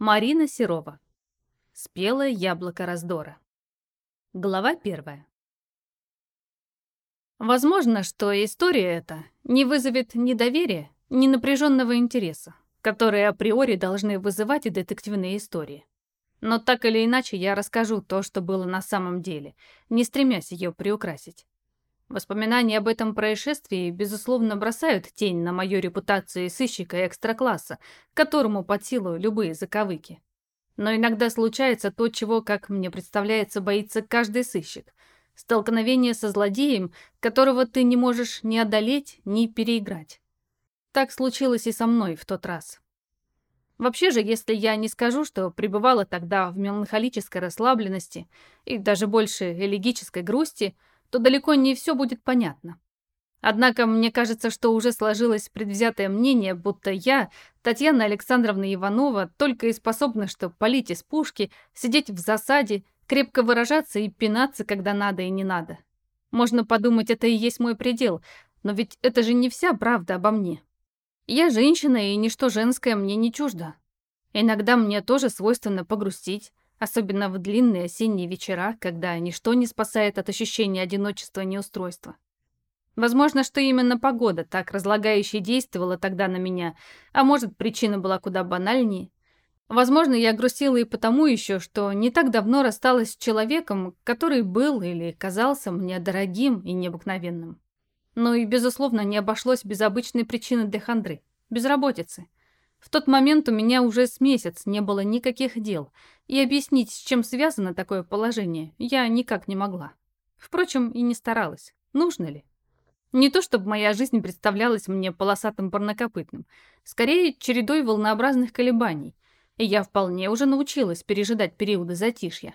Марина Серова. Спелое яблоко раздора. Глава первая. Возможно, что история эта не вызовет ни доверия, ни напряженного интереса, которые априори должны вызывать и детективные истории. Но так или иначе я расскажу то, что было на самом деле, не стремясь ее приукрасить. Воспоминания об этом происшествии, безусловно, бросают тень на мою репутацию сыщика экстра-класса, которому под силу любые заковыки. Но иногда случается то, чего, как мне представляется, боится каждый сыщик. Столкновение со злодеем, которого ты не можешь ни одолеть, ни переиграть. Так случилось и со мной в тот раз. Вообще же, если я не скажу, что пребывала тогда в меланхолической расслабленности и даже больше элегической грусти – то далеко не все будет понятно. Однако мне кажется, что уже сложилось предвзятое мнение, будто я, Татьяна Александровна Иванова, только и способна, что палить из пушки, сидеть в засаде, крепко выражаться и пинаться, когда надо и не надо. Можно подумать, это и есть мой предел, но ведь это же не вся правда обо мне. Я женщина, и ничто женское мне не чуждо. Иногда мне тоже свойственно погрустить, Особенно в длинные осенние вечера, когда ничто не спасает от ощущения одиночества и неустройства. Возможно, что именно погода так разлагающе действовала тогда на меня, а может, причина была куда банальнее. Возможно, я грустила и потому еще, что не так давно рассталась с человеком, который был или казался мне дорогим и необыкновенным. Но и, безусловно, не обошлось без обычной причины для хандры – безработицы – в тот момент у меня уже с месяц не было никаких дел, и объяснить, с чем связано такое положение, я никак не могла. Впрочем, и не старалась. Нужно ли? Не то чтобы моя жизнь представлялась мне полосатым парнокопытным, скорее чередой волнообразных колебаний, и я вполне уже научилась пережидать периоды затишья.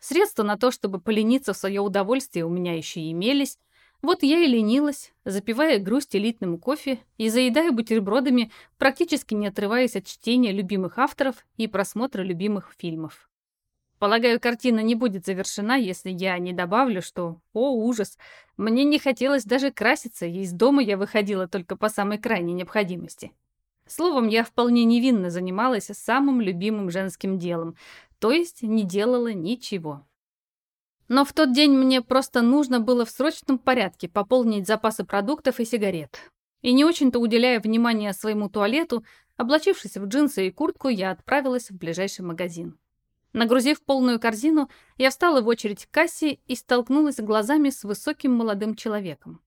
Средства на то, чтобы полениться в свое удовольствие, у меня еще имелись, вот я и ленилась, запивая грусть элитным кофе и заедая бутербродами, практически не отрываясь от чтения любимых авторов и просмотра любимых фильмов. Полагаю, картина не будет завершена, если я не добавлю, что, о, ужас, мне не хотелось даже краситься, и из дома я выходила только по самой крайней необходимости. Словом, я вполне невинно занималась самым любимым женским делом, то есть не делала ничего. Но в тот день мне просто нужно было в срочном порядке пополнить запасы продуктов и сигарет. И не очень-то уделяя внимания своему туалету, облачившись в джинсы и куртку, я отправилась в ближайший магазин. Нагрузив полную корзину, я встала в очередь к кассе и столкнулась глазами с высоким молодым человеком.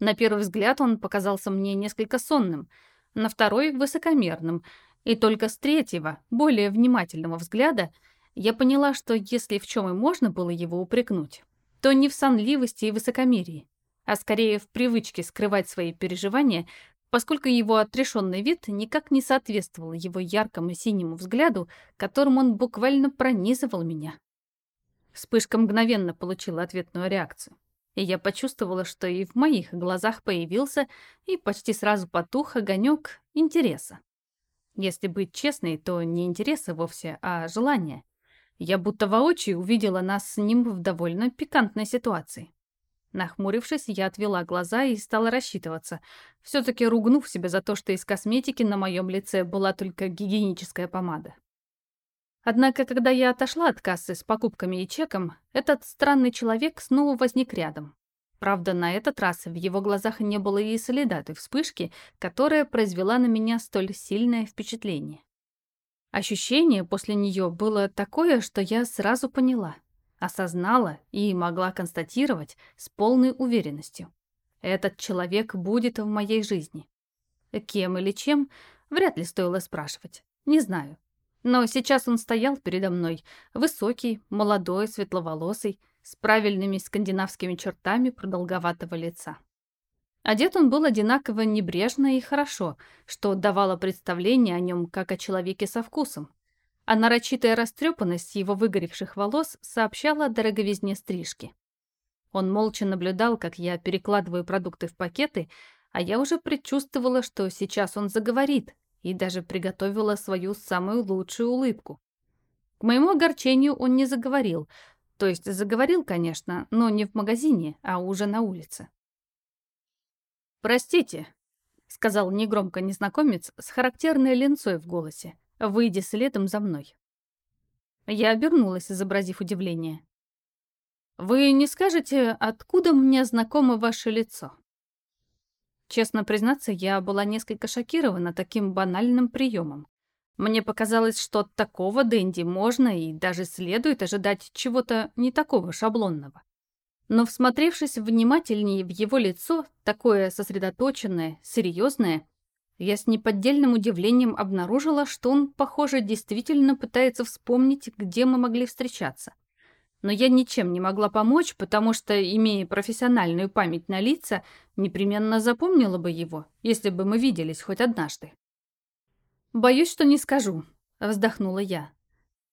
На первый взгляд он показался мне несколько сонным, на второй — высокомерным, и только с третьего, более внимательного взгляда — я поняла, что если в чем и можно было его упрекнуть, то не в сонливости и высокомерии, а скорее в привычке скрывать свои переживания, поскольку его отрешенный вид никак не соответствовал его яркому синему взгляду, которым он буквально пронизывал меня. Вспышка мгновенно получила ответную реакцию, и я почувствовала, что и в моих глазах появился и почти сразу потух огонек интереса. Если быть честной, то не интереса вовсе, а желания. Я будто воочию увидела нас с ним в довольно пикантной ситуации. Нахмурившись, я отвела глаза и стала рассчитываться, все-таки ругнув себя за то, что из косметики на моем лице была только гигиеническая помада. Однако, когда я отошла от кассы с покупками и чеком, этот странный человек снова возник рядом. Правда, на этот раз в его глазах не было и следа той вспышки, которая произвела на меня столь сильное впечатление. Ощущение после нее было такое, что я сразу поняла, осознала и могла констатировать с полной уверенностью. Этот человек будет в моей жизни. Кем или чем, вряд ли стоило спрашивать. Не знаю. Но сейчас он стоял передо мной, высокий, молодой, светловолосый, с правильными скандинавскими чертами продолговатого лица. Одет он был одинаково небрежно и хорошо, что давало представление о нем как о человеке со вкусом. А нарочитая растрепанность его выгоревших волос сообщала о дороговизне стрижки. Он молча наблюдал, как я перекладываю продукты в пакеты, а я уже предчувствовала, что сейчас он заговорит, и даже приготовила свою самую лучшую улыбку. К моему огорчению он не заговорил, то есть заговорил, конечно, но не в магазине, а уже на улице. «Простите», — сказал негромко незнакомец с характерной ленцой в голосе, выйдя следом за мной. Я обернулась, изобразив удивление. «Вы не скажете, откуда мне знакомо ваше лицо?» Честно признаться, я была несколько шокирована таким банальным приемом. Мне показалось, что от такого Дэнди можно и даже следует ожидать чего-то не такого шаблонного. Но всмотревшись внимательнее в его лицо, такое сосредоточенное, серьезное, я с неподдельным удивлением обнаружила, что он, похоже, действительно пытается вспомнить, где мы могли встречаться. Но я ничем не могла помочь, потому что, имея профессиональную память на лица, непременно запомнила бы его, если бы мы виделись хоть однажды. «Боюсь, что не скажу», — вздохнула я.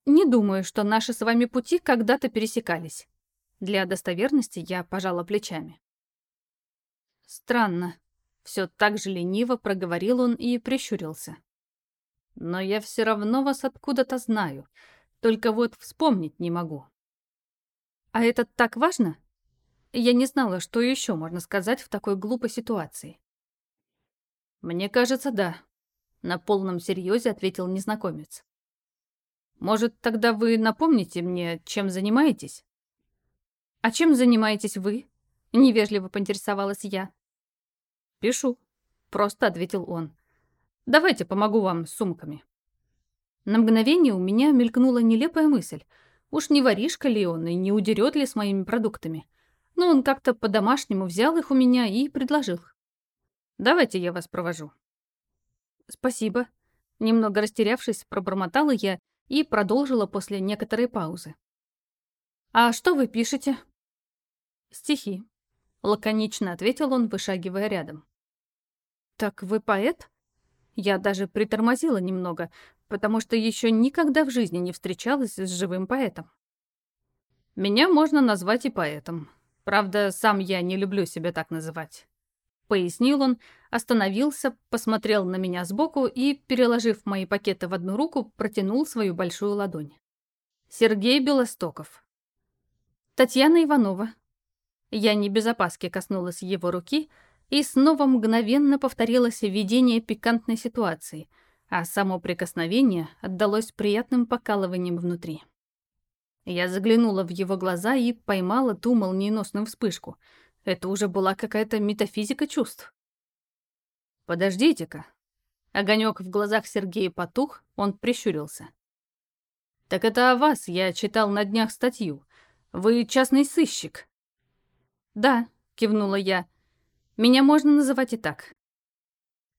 «Не думаю, что наши с вами пути когда-то пересекались». Для достоверности я пожала плечами. «Странно», — все так же лениво проговорил он и прищурился. «Но я все равно вас откуда-то знаю, только вот вспомнить не могу». А это так важно? Я не знала, что еще можно сказать в такой глупой ситуации. Мне кажется, да. На полном серьезе ответил незнакомец. Может, тогда вы напомните мне, чем занимаетесь? А чем занимаетесь вы? Невежливо поинтересовалась я. Пишу. Просто ответил он. Давайте помогу вам с сумками. На мгновение у меня мелькнула нелепая мысль — Уж не воришка ли он и не удерет ли с моими продуктами? Но он как-то по-домашнему взял их у меня и предложил. «Давайте я вас провожу». «Спасибо». Немного растерявшись, пробормотала я и продолжила после некоторой паузы. «А что вы пишете?» «Стихи», — лаконично ответил он, вышагивая рядом. «Так вы поэт?» Я даже притормозила немного, потому что еще никогда в жизни не встречалась с живым поэтом. Меня можно назвать и поэтом. Правда, сам я не люблю себя так называть. Пояснил он, остановился, посмотрел на меня сбоку и, переложив мои пакеты в одну руку, протянул свою большую ладонь. Сергей Белостоков. Татьяна Иванова. Я не без опаски коснулась его руки, и снова мгновенно повторилось видение пикантной ситуации — а само прикосновение отдалось приятным покалыванием внутри. Я заглянула в его глаза и поймала ту молниеносную вспышку. Это уже была какая-то метафизика чувств. «Подождите-ка». Огонек в глазах Сергея потух, он прищурился. «Так это о вас я читал на днях статью. Вы частный сыщик». «Да», — кивнула я. «Меня можно называть и так.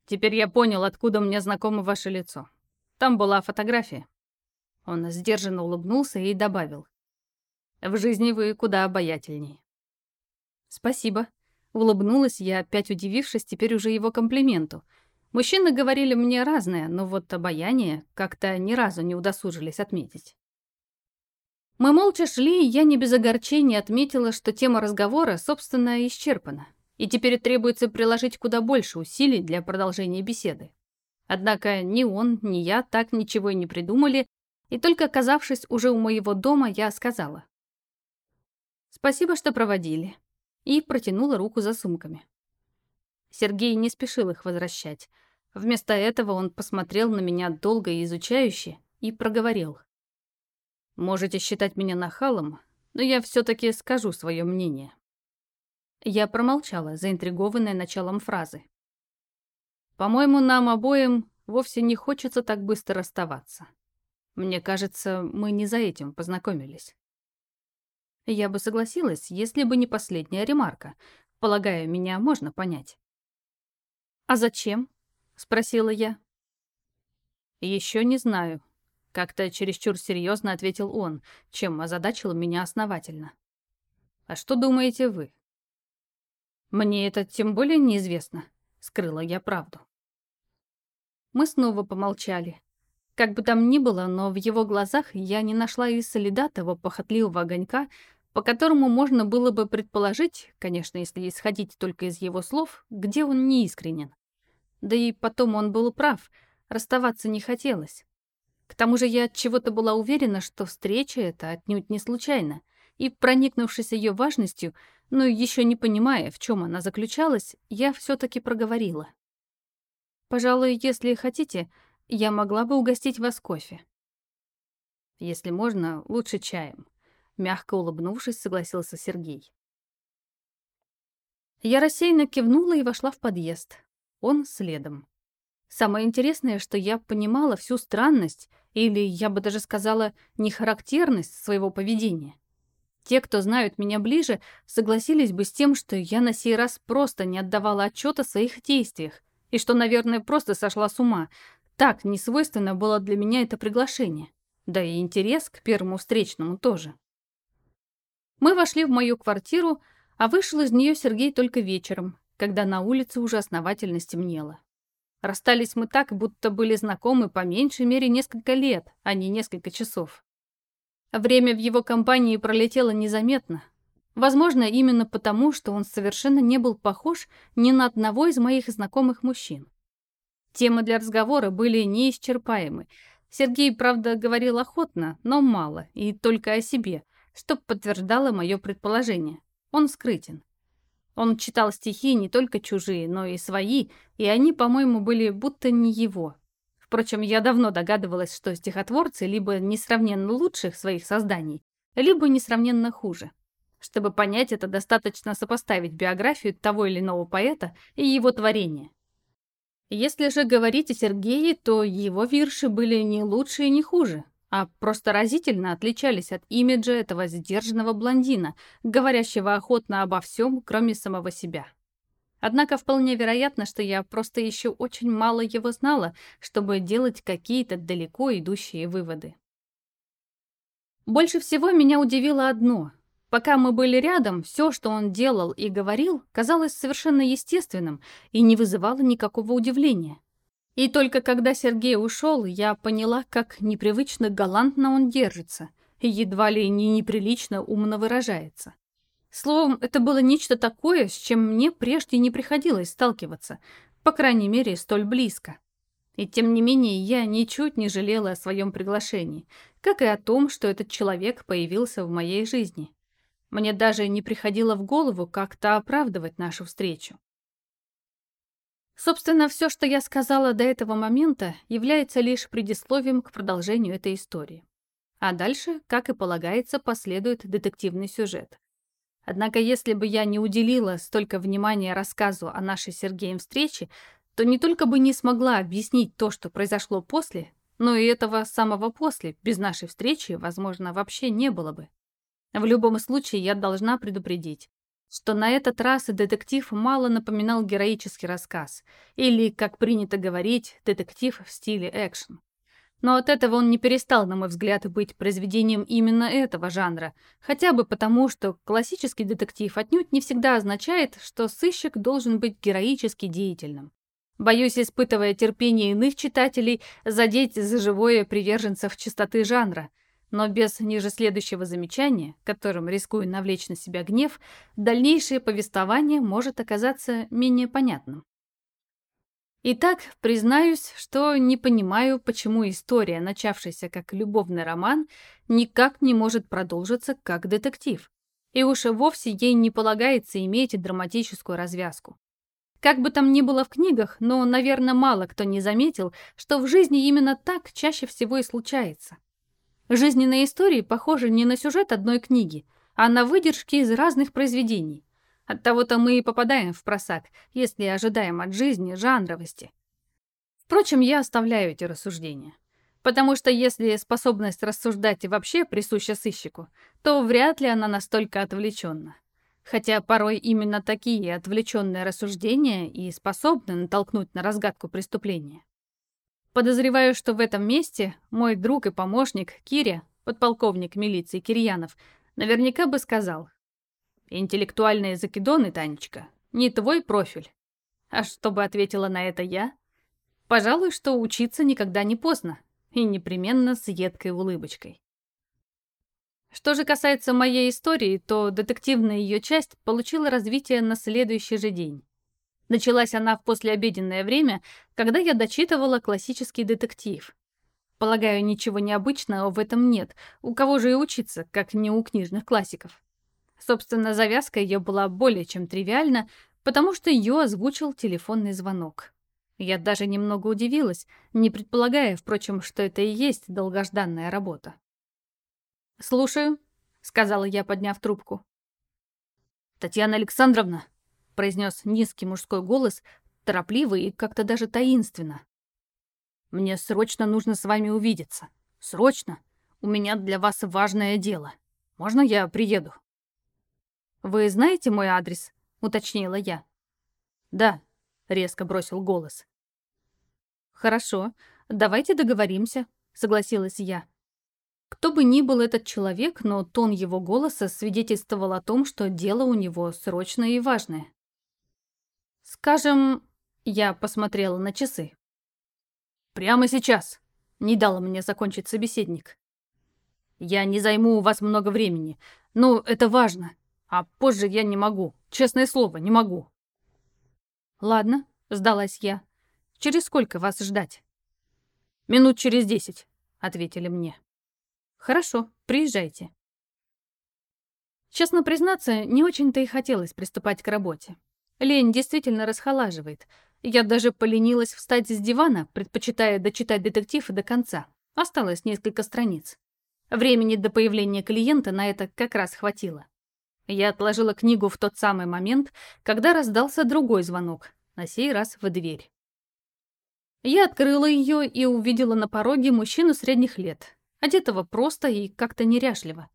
Теперь я понял, откуда мне знакомо ваше лицо. Там была фотография». Он сдержанно улыбнулся и добавил. «В жизни вы куда обаятельней». «Спасибо», — улыбнулась я, опять удивившись теперь уже его комплименту. Мужчины говорили мне разное, но вот обаяние как-то ни разу не удосужились отметить. Мы молча шли, и я не без огорчения отметила, что тема разговора, собственно, исчерпана и теперь требуется приложить куда больше усилий для продолжения беседы. Однако ни он, ни я так ничего и не придумали, и только оказавшись уже у моего дома, я сказала. «Спасибо, что проводили», и протянула руку за сумками. Сергей не спешил их возвращать. Вместо этого он посмотрел на меня долго и изучающе и проговорил. «Можете считать меня нахалом, но я все-таки скажу свое мнение. Я промолчала, заинтригованная началом фразы. «По-моему, нам обоим вовсе не хочется так быстро расставаться. Мне кажется, мы не за этим познакомились». Я бы согласилась, если бы не последняя ремарка. Полагаю, меня можно понять. «А зачем?» — спросила я. «Еще не знаю», — как-то чересчур серьезно ответил он, чем озадачил меня основательно. «А что думаете вы?» Мне это тем более неизвестно. Скрыла я правду. Мы снова помолчали. Как бы там ни было, но в его глазах я не нашла и следа того похотливого огонька, по которому можно было бы предположить, конечно, если исходить только из его слов, где он не искренен. Да и потом он был прав, расставаться не хотелось. К тому же я от чего-то была уверена, что встреча эта отнюдь не случайна, и, проникнувшись ее важностью, но еще не понимая, в чем она заключалась, я все-таки проговорила. «Пожалуй, если хотите, Я могла бы угостить вас кофе. Если можно, лучше чаем. Мягко улыбнувшись, согласился Сергей. Я рассеянно кивнула и вошла в подъезд. Он следом. Самое интересное, что я понимала всю странность, или, я бы даже сказала, нехарактерность своего поведения. Те, кто знают меня ближе, согласились бы с тем, что я на сей раз просто не отдавала отчета о своих действиях, и что, наверное, просто сошла с ума. Так несвойственно было для меня это приглашение. Да и интерес к первому встречному тоже. Мы вошли в мою квартиру, а вышел из нее Сергей только вечером, когда на улице уже основательно стемнело. Расстались мы так, будто были знакомы по меньшей мере несколько лет, а не несколько часов. Время в его компании пролетело незаметно. Возможно, именно потому, что он совершенно не был похож ни на одного из моих знакомых мужчин. Темы для разговора были неисчерпаемы. Сергей, правда, говорил охотно, но мало, и только о себе, что подтверждало мое предположение. Он скрытен. Он читал стихи не только чужие, но и свои, и они, по-моему, были будто не его. Впрочем, я давно догадывалась, что стихотворцы либо несравненно лучших своих созданий, либо несравненно хуже. Чтобы понять это, достаточно сопоставить биографию того или иного поэта и его творение. Если же говорить о Сергее, то его вирши были не лучше и не хуже, а просто разительно отличались от имиджа этого сдержанного блондина, говорящего охотно обо всем, кроме самого себя. Однако вполне вероятно, что я просто еще очень мало его знала, чтобы делать какие-то далеко идущие выводы. Больше всего меня удивило одно. Пока мы были рядом, все, что он делал и говорил, казалось совершенно естественным и не вызывало никакого удивления. И только когда Сергей ушел, я поняла, как непривычно галантно он держится, и едва ли не неприлично умно выражается. Словом, это было нечто такое, с чем мне прежде не приходилось сталкиваться, по крайней мере, столь близко. И тем не менее, я ничуть не жалела о своем приглашении, как и о том, что этот человек появился в моей жизни. Мне даже не приходило в голову как-то оправдывать нашу встречу. Собственно, все, что я сказала до этого момента, является лишь предисловием к продолжению этой истории. А дальше, как и полагается, последует детективный сюжет. Однако, если бы я не уделила столько внимания рассказу о нашей с Сергеем встрече, то не только бы не смогла объяснить то, что произошло после, но и этого самого после, без нашей встречи, возможно, вообще не было бы. В любом случае, я должна предупредить что на этот раз детектив мало напоминал героический рассказ, или, как принято говорить, детектив в стиле экшен. Но от этого он не перестал, на мой взгляд, быть произведением именно этого жанра, хотя бы потому, что классический детектив отнюдь не всегда означает, что сыщик должен быть героически деятельным. Боюсь, испытывая терпение иных читателей, задеть за живое приверженцев чистоты жанра – но без ниже следующего замечания, которым рискую навлечь на себя гнев, дальнейшее повествование может оказаться менее понятным. Итак, признаюсь, что не понимаю, почему история, начавшаяся как любовный роман, никак не может продолжиться как детектив. И уж вовсе ей не полагается иметь драматическую развязку. Как бы там ни было в книгах, но, наверное, мало кто не заметил, что в жизни именно так чаще всего и случается. Жизненные истории похожи не на сюжет одной книги, а на выдержки из разных произведений. Оттого-то мы и попадаем в просак, если ожидаем от жизни жанровости. Впрочем, я оставляю эти рассуждения. Потому что если способность рассуждать вообще присуща сыщику, то вряд ли она настолько отвлеченна. Хотя порой именно такие отвлеченные рассуждения и способны натолкнуть на разгадку преступления. Подозреваю, что в этом месте мой друг и помощник Киря, подполковник милиции Кирьянов, наверняка бы сказал «Интеллектуальные закидоны, Танечка, не твой профиль». А что бы ответила на это я? Пожалуй, что учиться никогда не поздно, и непременно с едкой улыбочкой. Что же касается моей истории, то детективная ее часть получила развитие на следующий же день. Началась она в послеобеденное время, когда я дочитывала классический детектив. Полагаю, ничего необычного в этом нет. У кого же и учиться, как не у книжных классиков? Собственно, завязка ее была более чем тривиальна, потому что ее озвучил телефонный звонок. Я даже немного удивилась, не предполагая, впрочем, что это и есть долгожданная работа. «Слушаю», — сказала я, подняв трубку. «Татьяна Александровна», — произнес низкий мужской голос, торопливо и как-то даже таинственно. «Мне срочно нужно с вами увидеться. Срочно. У меня для вас важное дело. Можно я приеду?» «Вы знаете мой адрес?» — уточнила я. «Да», — резко бросил голос. «Хорошо, давайте договоримся», — согласилась я. Кто бы ни был этот человек, но тон его голоса свидетельствовал о том, что дело у него срочное и важное. «Скажем...» — я посмотрела на часы. «Прямо сейчас», — не дал мне закончить собеседник. «Я не займу у вас много времени, но это важно, а позже я не могу, честное слово, не могу». «Ладно», — сдалась я. «Через сколько вас ждать?» «Минут через десять», — ответили мне. «Хорошо, приезжайте». Честно признаться, не очень-то и хотелось приступать к работе. Лень действительно расхолаживает. Я даже поленилась встать с дивана, предпочитая дочитать детектив до конца. Осталось несколько страниц. Времени до появления клиента на это как раз хватило. Я отложила книгу в тот самый момент, когда раздался другой звонок, на сей раз в дверь. Я открыла ее и увидела на пороге мужчину средних лет, одетого просто и как-то неряшливо.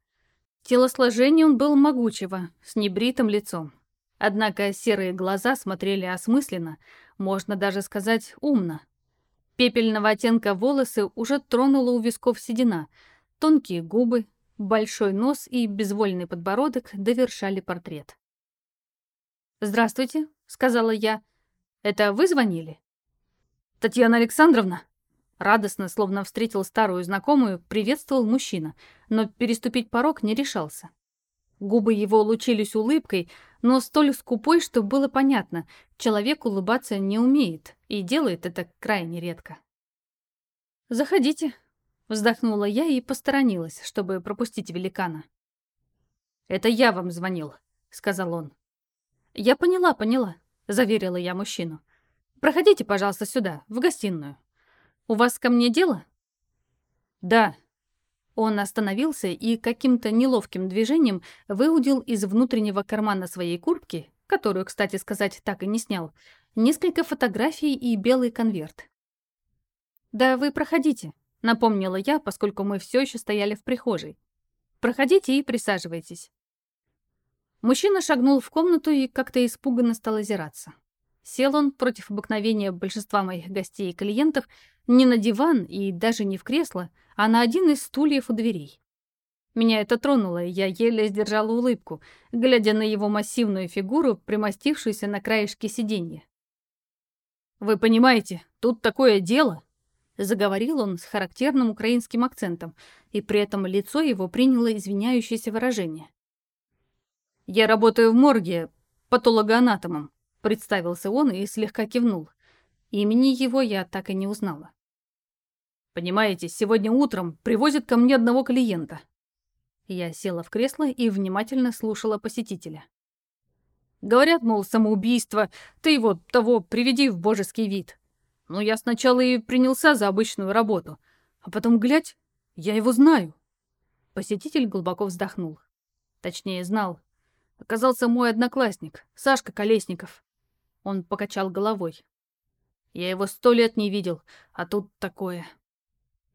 Телосложение он был могучего, с небритым лицом. Однако серые глаза смотрели осмысленно, можно даже сказать умно. Пепельного оттенка волосы уже тронула у висков седина, тонкие губы, большой нос и безвольный подбородок довершали портрет. «Здравствуйте», — сказала я. «Это вы звонили?» «Татьяна Александровна?» Радостно, словно встретил старую знакомую, приветствовал мужчина, но переступить порог не решался. Губы его лучились улыбкой, но столь скупой, что было понятно, человек улыбаться не умеет и делает это крайне редко. «Заходите», — вздохнула я и посторонилась, чтобы пропустить великана. «Это я вам звонил», — сказал он. «Я поняла, поняла», — заверила я мужчину. «Проходите, пожалуйста, сюда, в гостиную». «У вас ко мне дело?» «Да». Он остановился и каким-то неловким движением выудил из внутреннего кармана своей куртки, которую, кстати сказать, так и не снял, несколько фотографий и белый конверт. «Да вы проходите», — напомнила я, поскольку мы все еще стояли в прихожей. «Проходите и присаживайтесь». Мужчина шагнул в комнату и как-то испуганно стал озираться. Сел он против обыкновения большинства моих гостей и клиентов не на диван и даже не в кресло, а на один из стульев у дверей. Меня это тронуло, и я еле сдержала улыбку, глядя на его массивную фигуру, примостившуюся на краешке сиденья. «Вы понимаете, тут такое дело!» Заговорил он с характерным украинским акцентом, и при этом лицо его приняло извиняющееся выражение. «Я работаю в морге патологоанатомом. Представился он и слегка кивнул. Имени его я так и не узнала. «Понимаете, сегодня утром привозят ко мне одного клиента». Я села в кресло и внимательно слушала посетителя. Говорят, мол, самоубийство, ты его, того, приведи в божеский вид. Ну, я сначала и принялся за обычную работу, а потом, глядь, я его знаю. Посетитель глубоко вздохнул. Точнее, знал. Оказался мой одноклассник, Сашка Колесников. Он покачал головой. Я его сто лет не видел, а тут такое.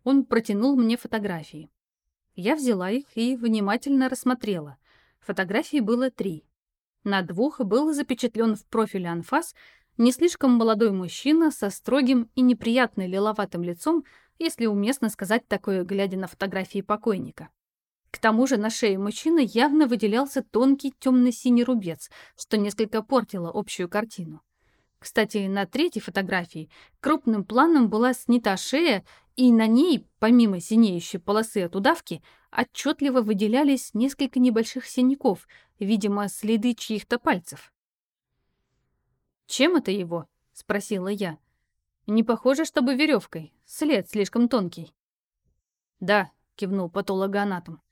Он протянул мне фотографии. Я взяла их и внимательно рассмотрела. Фотографий было три. На двух был запечатлен в профиле анфас не слишком молодой мужчина со строгим и неприятно лиловатым лицом, если уместно сказать такое, глядя на фотографии покойника. К тому же на шее мужчины явно выделялся тонкий темно-синий рубец, что несколько портило общую картину. Кстати, на третьей фотографии крупным планом была снята шея, и на ней, помимо синеющей полосы от удавки, отчетливо выделялись несколько небольших синяков, видимо, следы чьих-то пальцев. «Чем это его?» — спросила я. «Не похоже, чтобы веревкой. След слишком тонкий». «Да», — кивнул патологоанатом.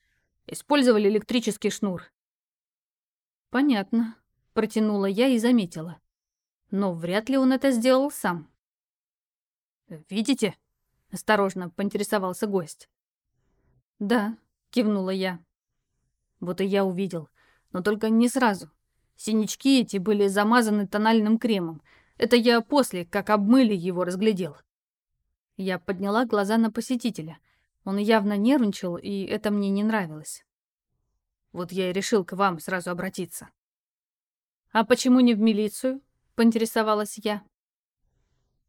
Использовали электрический шнур. Понятно, протянула я и заметила. Но вряд ли он это сделал сам. Видите?» — осторожно поинтересовался гость. «Да», — кивнула я. Вот и я увидел, но только не сразу. Синячки эти были замазаны тональным кремом. Это я после, как обмыли его, разглядел. Я подняла глаза на посетителя. Он явно нервничал, и это мне не нравилось. Вот я и решил к вам сразу обратиться. «А почему не в милицию?» — поинтересовалась я.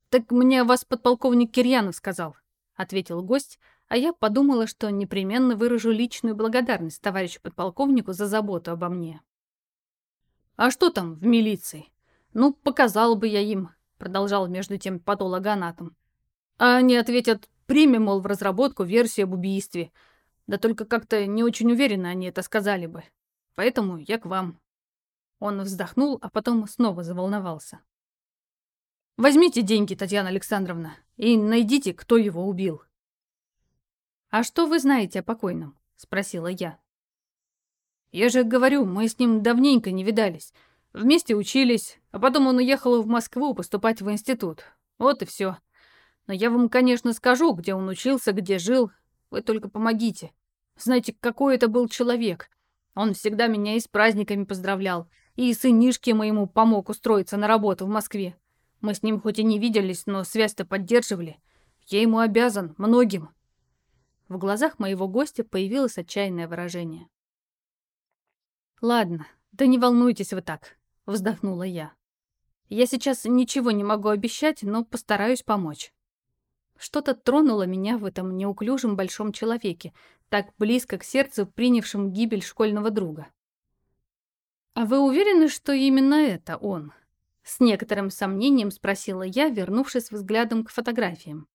«Так мне вас подполковник Кирьянов сказал», — ответил гость, а я подумала, что непременно выражу личную благодарность товарищу подполковнику за заботу обо мне. «А что там в милиции? Ну, показал бы я им», — продолжал между тем патологоанатом. А они ответят, примем, мол, в разработку версию об убийстве. Да только как-то не очень уверенно они это сказали бы. Поэтому я к вам. Он вздохнул, а потом снова заволновался. Возьмите деньги, Татьяна Александровна, и найдите, кто его убил. «А что вы знаете о покойном?» — спросила я. «Я же говорю, мы с ним давненько не видались. Вместе учились, а потом он уехал в Москву поступать в институт. Вот и все. Но я вам, конечно, скажу, где он учился, где жил. Вы только помогите. Знаете, какой это был человек. Он всегда меня и с праздниками поздравлял, и сынишке моему помог устроиться на работу в Москве. Мы с ним хоть и не виделись, но связь-то поддерживали. Я ему обязан многим. В глазах моего гостя появилось отчаянное выражение. «Ладно, да не волнуйтесь вы так», — вздохнула я. «Я сейчас ничего не могу обещать, но постараюсь помочь». Что-то тронуло меня в этом неуклюжем большом человеке, так близко к сердцу, принявшем гибель школьного друга. «А вы уверены, что именно это он?» С некоторым сомнением спросила я, вернувшись взглядом к фотографиям.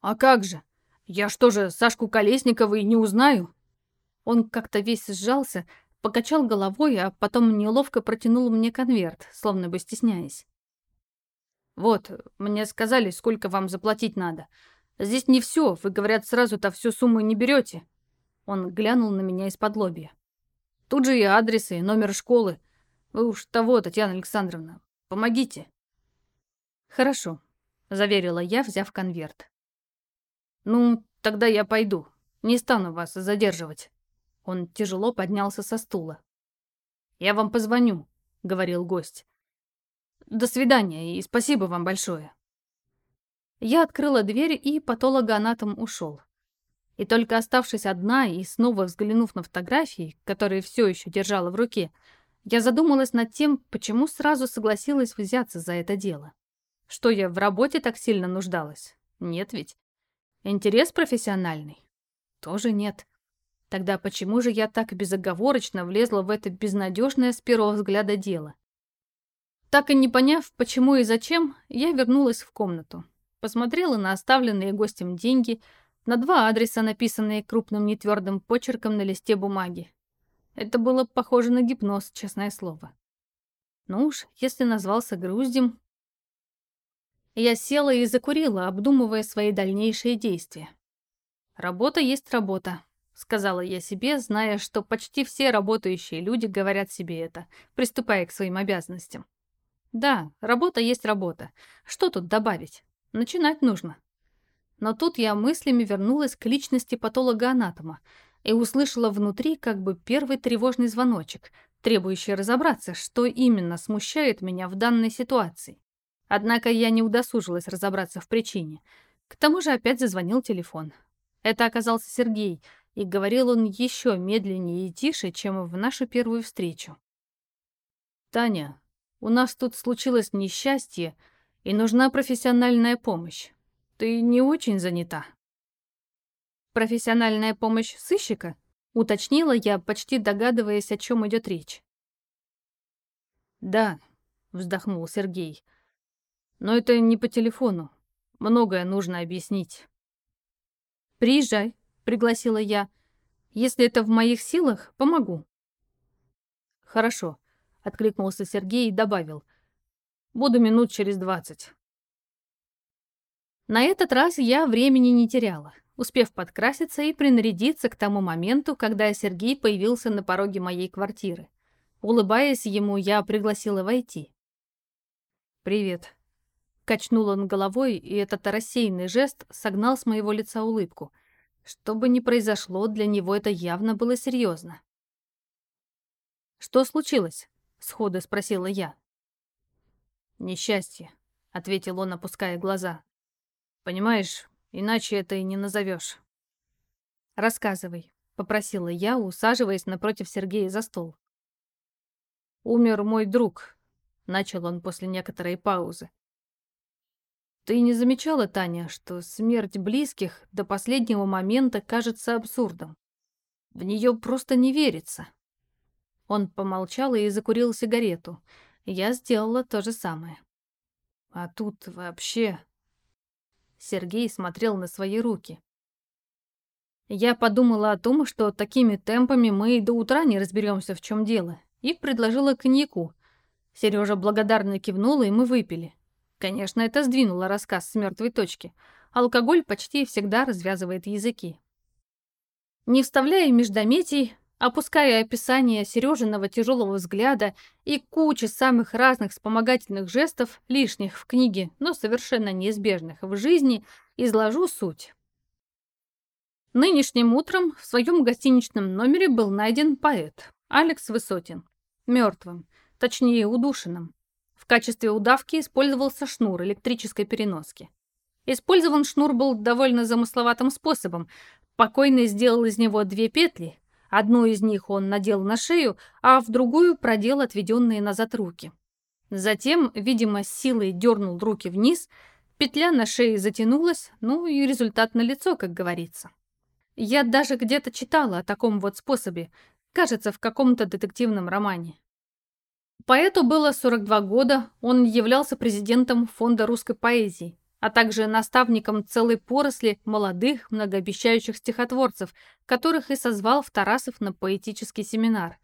«А как же? Я что же, Сашку Колесникова и не узнаю?» Он как-то весь сжался, покачал головой, а потом неловко протянул мне конверт, словно бы стесняясь. «Вот, мне сказали, сколько вам заплатить надо. Здесь не все, вы, говорят, сразу-то всю сумму не берете». Он глянул на меня из-под лобья. «Тут же и адресы, и номер школы. Вы уж того, Татьяна Александровна, помогите». «Хорошо», — заверила я, взяв конверт. «Ну, тогда я пойду. Не стану вас задерживать». Он тяжело поднялся со стула. «Я вам позвоню», — говорил гость. До свидания и спасибо вам большое. Я открыла дверь, и патологоанатом ушел. И только оставшись одна и снова взглянув на фотографии, которые все еще держала в руке, я задумалась над тем, почему сразу согласилась взяться за это дело. Что я в работе так сильно нуждалась? Нет ведь. Интерес профессиональный? Тоже нет. Тогда почему же я так безоговорочно влезла в это безнадежное с первого взгляда дело? Так и не поняв, почему и зачем, я вернулась в комнату. Посмотрела на оставленные гостем деньги, на два адреса, написанные крупным нетвердым почерком на листе бумаги. Это было похоже на гипноз, честное слово. Ну уж, если назвался груздем... Я села и закурила, обдумывая свои дальнейшие действия. «Работа есть работа», — сказала я себе, зная, что почти все работающие люди говорят себе это, приступая к своим обязанностям. Да, работа есть работа. Что тут добавить? Начинать нужно. Но тут я мыслями вернулась к личности патолога-анатома и услышала внутри как бы первый тревожный звоночек, требующий разобраться, что именно смущает меня в данной ситуации. Однако я не удосужилась разобраться в причине. К тому же опять зазвонил телефон. Это оказался Сергей, и говорил он еще медленнее и тише, чем в нашу первую встречу. «Таня, у нас тут случилось несчастье, и нужна профессиональная помощь. Ты не очень занята». «Профессиональная помощь сыщика?» — уточнила я, почти догадываясь, о чем идет речь. «Да», — вздохнул Сергей. «Но это не по телефону. Многое нужно объяснить». «Приезжай», — пригласила я. «Если это в моих силах, помогу». «Хорошо», откликнулся Сергей и добавил. «Буду минут через двадцать». На этот раз я времени не теряла, успев подкраситься и принарядиться к тому моменту, когда Сергей появился на пороге моей квартиры. Улыбаясь ему, я пригласила войти. «Привет». Качнул он головой, и этот рассеянный жест согнал с моего лица улыбку. Что бы ни произошло, для него это явно было серьезно. «Что случилось?» — сходу спросила я. «Несчастье», — ответил он, опуская глаза. «Понимаешь, иначе это и не назовешь». «Рассказывай», — попросила я, усаживаясь напротив Сергея за стол. «Умер мой друг», — начал он после некоторой паузы. Ты не замечала, Таня, что смерть близких до последнего момента кажется абсурдом? В нее просто не верится. Он помолчал и закурил сигарету. Я сделала то же самое. А тут вообще... Сергей смотрел на свои руки. Я подумала о том, что такими темпами мы и до утра не разберемся, в чем дело, и предложила коньяку. Сережа благодарно кивнула, и мы выпили. Конечно, это сдвинуло рассказ с мертвой точки. Алкоголь почти всегда развязывает языки. Не вставляя междометий, опуская описание Сережиного тяжелого взгляда и кучи самых разных вспомогательных жестов, лишних в книге, но совершенно неизбежных в жизни, изложу суть. Нынешним утром в своем гостиничном номере был найден поэт Алекс Высотин, мертвым, точнее удушенным качестве удавки использовался шнур электрической переноски. Использован шнур был довольно замысловатым способом. Покойный сделал из него две петли. Одну из них он надел на шею, а в другую продел отведенные назад руки. Затем, видимо, силой дернул руки вниз, петля на шее затянулась, ну и результат налицо, как говорится. Я даже где-то читала о таком вот способе, кажется, в каком-то детективном романе. Поэту было 42 года, он являлся президентом Фонда русской поэзии, а также наставником целой поросли молодых, многообещающих стихотворцев, которых и созвал в Тарасов на поэтический семинар.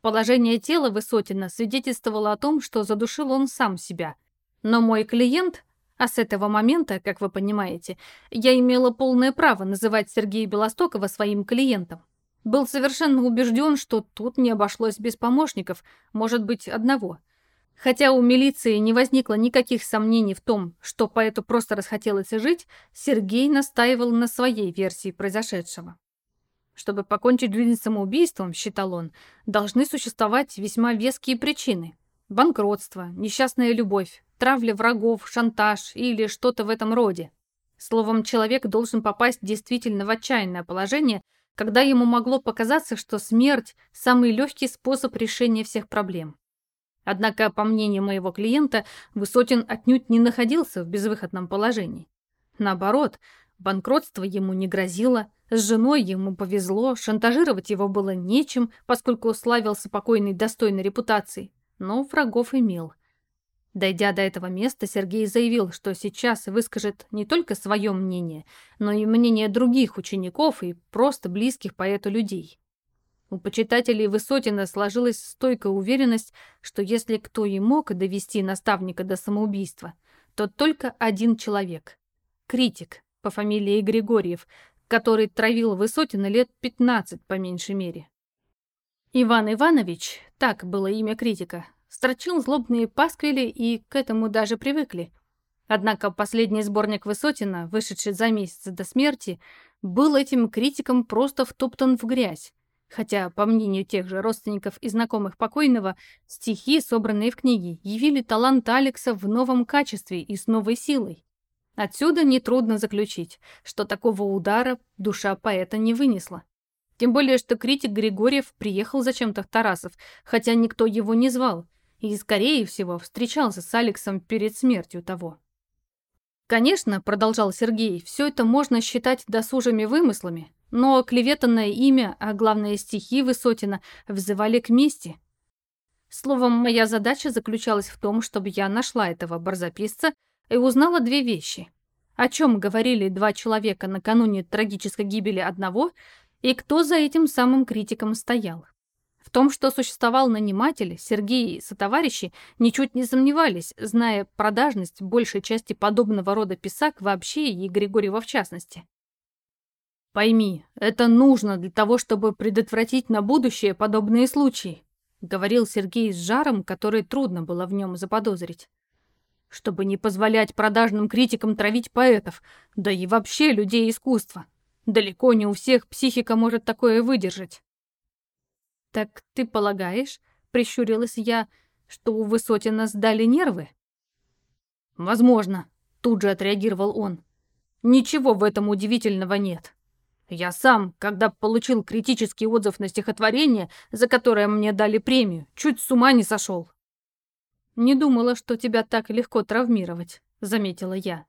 Положение тела Высотина свидетельствовало о том, что задушил он сам себя. Но мой клиент, а с этого момента, как вы понимаете, я имела полное право называть Сергея Белостокова своим клиентом, был совершенно убежден, что тут не обошлось без помощников, может быть, одного. Хотя у милиции не возникло никаких сомнений в том, что поэту просто расхотелось жить, Сергей настаивал на своей версии произошедшего. Чтобы покончить жизнь самоубийством, считал он, должны существовать весьма веские причины. Банкротство, несчастная любовь, травля врагов, шантаж или что-то в этом роде. Словом, человек должен попасть действительно в отчаянное положение – когда ему могло показаться, что смерть – самый легкий способ решения всех проблем. Однако, по мнению моего клиента, Высотин отнюдь не находился в безвыходном положении. Наоборот, банкротство ему не грозило, с женой ему повезло, шантажировать его было нечем, поскольку славился покойной достойной репутацией, но врагов имел. Дойдя до этого места, Сергей заявил, что сейчас выскажет не только свое мнение, но и мнение других учеников и просто близких поэту людей. У почитателей Высотина сложилась стойкая уверенность, что если кто и мог довести наставника до самоубийства, то только один человек — критик по фамилии Григорьев, который травил Высотина лет 15 по меньшей мере. Иван Иванович, так было имя критика, строчил злобные пасквили и к этому даже привыкли. Однако последний сборник Высотина, вышедший за месяц до смерти, был этим критиком просто втоптан в грязь. Хотя, по мнению тех же родственников и знакомых покойного, стихи, собранные в книге, явили талант Алекса в новом качестве и с новой силой. Отсюда нетрудно заключить, что такого удара душа поэта не вынесла. Тем более, что критик Григорьев приехал зачем-то в Тарасов, хотя никто его не звал, и, скорее всего, встречался с Алексом перед смертью того. Конечно, продолжал Сергей, все это можно считать досужими вымыслами, но клеветанное имя, а главное стихи Высотина, взывали к мести. Словом, моя задача заключалась в том, чтобы я нашла этого барзаписца и узнала две вещи. О чем говорили два человека накануне трагической гибели одного и кто за этим самым критиком стоял. В том, что существовал наниматель, Сергей и сотоварищи ничуть не сомневались, зная продажность большей части подобного рода писак вообще и Григорьева в частности. «Пойми, это нужно для того, чтобы предотвратить на будущее подобные случаи», говорил Сергей с жаром, который трудно было в нем заподозрить. чтобы не позволять продажным критикам травить поэтов, да и вообще людей искусства. Далеко не у всех психика может такое выдержать. «Так ты полагаешь, — прищурилась я, — что у Высотина сдали нервы?» «Возможно», — тут же отреагировал он. «Ничего в этом удивительного нет. Я сам, когда получил критический отзыв на стихотворение, за которое мне дали премию, чуть с ума не сошел». «Не думала, что тебя так легко травмировать», — заметила я.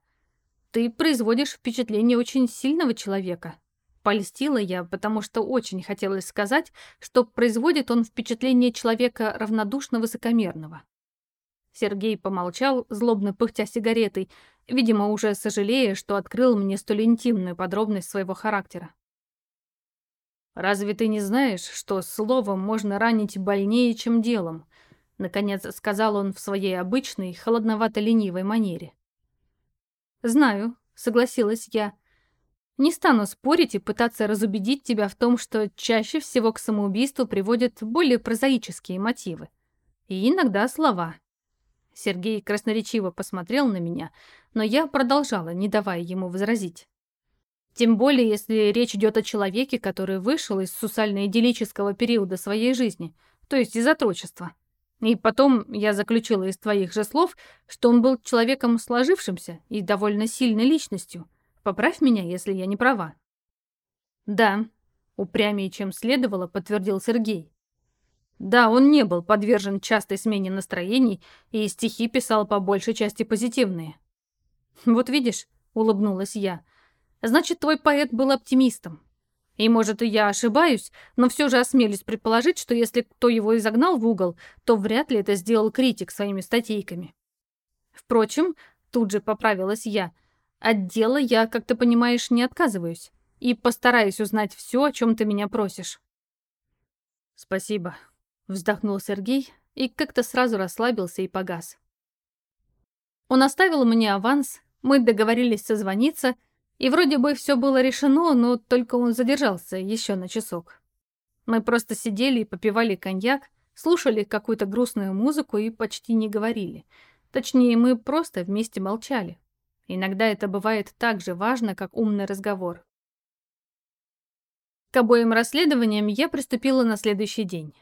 Ты производишь впечатление очень сильного человека. Польстила я, потому что очень хотелось сказать, что производит он впечатление человека равнодушно высокомерного. Сергей помолчал, злобно пыхтя сигаретой, видимо, уже сожалея, что открыл мне столь интимную подробность своего характера. «Разве ты не знаешь, что словом можно ранить больнее, чем делом?» Наконец сказал он в своей обычной, холодновато-ленивой манере. «Знаю», — согласилась я. «Не стану спорить и пытаться разубедить тебя в том, что чаще всего к самоубийству приводят более прозаические мотивы. И иногда слова». Сергей красноречиво посмотрел на меня, но я продолжала, не давая ему возразить. Тем более, если речь идет о человеке, который вышел из сусально-идиллического периода своей жизни, то есть из отрочества. И потом я заключила из твоих же слов, что он был человеком сложившимся и довольно сильной личностью. Поправь меня, если я не права. Да, упрямее, чем следовало, подтвердил Сергей. Да, он не был подвержен частой смене настроений и стихи писал по большей части позитивные. Вот видишь, улыбнулась я, значит, твой поэт был оптимистом. И, может, и я ошибаюсь, но все же осмелюсь предположить, что если кто его и загнал в угол, то вряд ли это сделал критик своими статейками. Впрочем, тут же поправилась я. От дела я, как ты понимаешь, не отказываюсь. И постараюсь узнать все, о чем ты меня просишь. Спасибо, вздохнул Сергей и как-то сразу расслабился и погас. Он оставил мне аванс, мы договорились созвониться — и вроде бы все было решено, но только он задержался еще на часок. Мы просто сидели и попивали коньяк, слушали какую-то грустную музыку и почти не говорили. Точнее, мы просто вместе молчали. Иногда это бывает так же важно, как умный разговор. К обоим расследованиям я приступила на следующий день.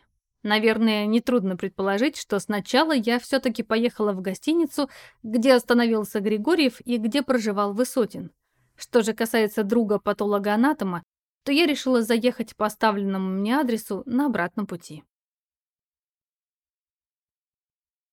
Наверное, нетрудно предположить, что сначала я все-таки поехала в гостиницу, где остановился Григорьев и где проживал Высотин. Что же касается друга патологоанатома, то я решила заехать по оставленному мне адресу на обратном пути.